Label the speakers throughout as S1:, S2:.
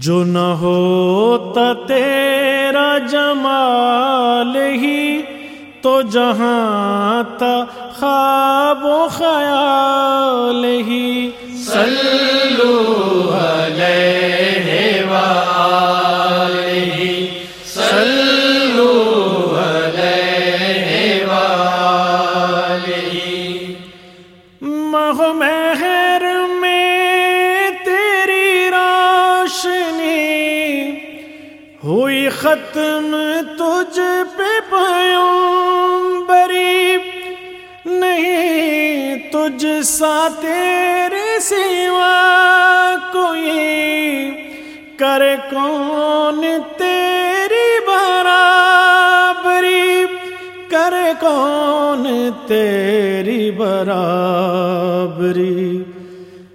S1: جو نہ ہوتا تیرا جمال ہی، تو جہاں تا خواب و خیال ہی۔
S2: صلو علیہ وآلہ صلو علیہ وآلہ
S1: ہوئی ختم تجھ پہ پیوں بری نہیں تجھ سا تیرے سوا کوئی۔ کرے کون تیری برابری۔ کرے کون تیری برابری۔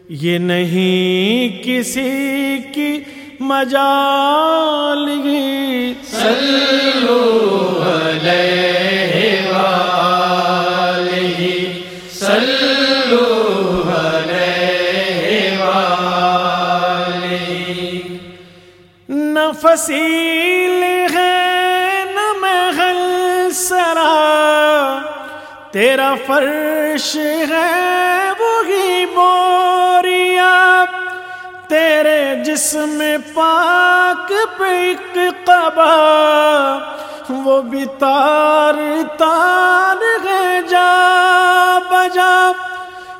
S1: یہ نہیں کسی کی مجال ہی۔
S2: صلو علیہ وآلہ۔ صلو علیہ وآلہ۔
S1: نہ فصیل ہے نہ محل سرا۔ تیرا فرش ہے وہی تیرے جسم پاک پہ ایک قبا، وہ بھی تار تار ہے جا بجا،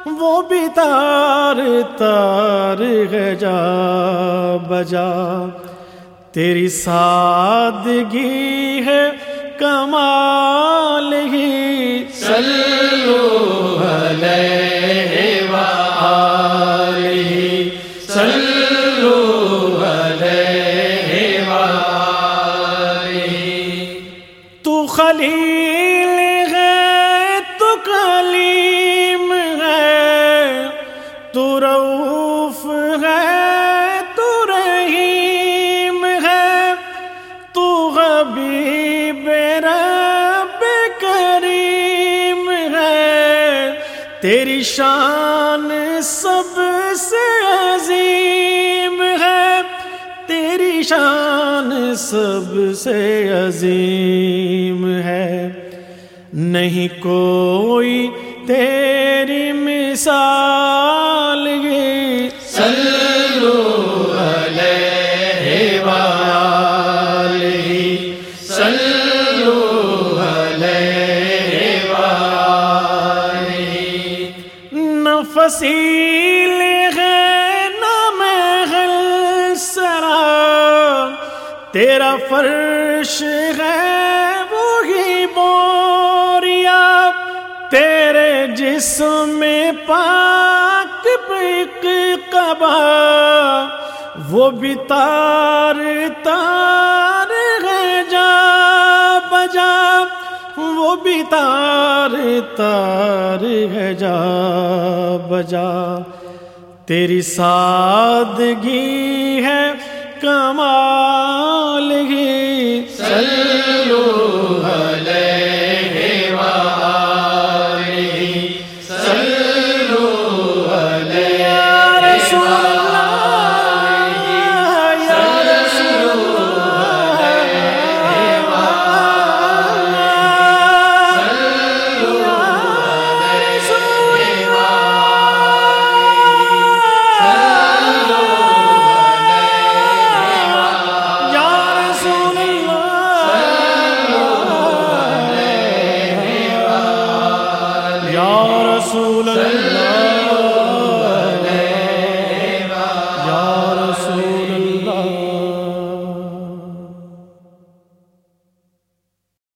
S1: وہ بھی تار تار ہے جا بجا۔ تیری سادگی ہے، کمال ہی۔
S2: صلو
S1: تو ہے تو کلیم ہے، تو روف ہے، تو رحیم ہے، تو حبیب رب کریم ہے۔ تیری شان سب سے عظیم ہے تیری شان سب سے عظیم ہے۔ نہیں کوئی تیری مثال یہ
S2: علیہ علیہ وآلہ۔
S1: نہ تیرا فرش ہے وہی بوریا تیرے جسم میں پاک پک قبا، وہ بھی تار تار ہے جا بجا، وہ بھی تار تار ہے جا بجا۔ تیری سادگی ہے کمال